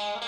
Uh-huh.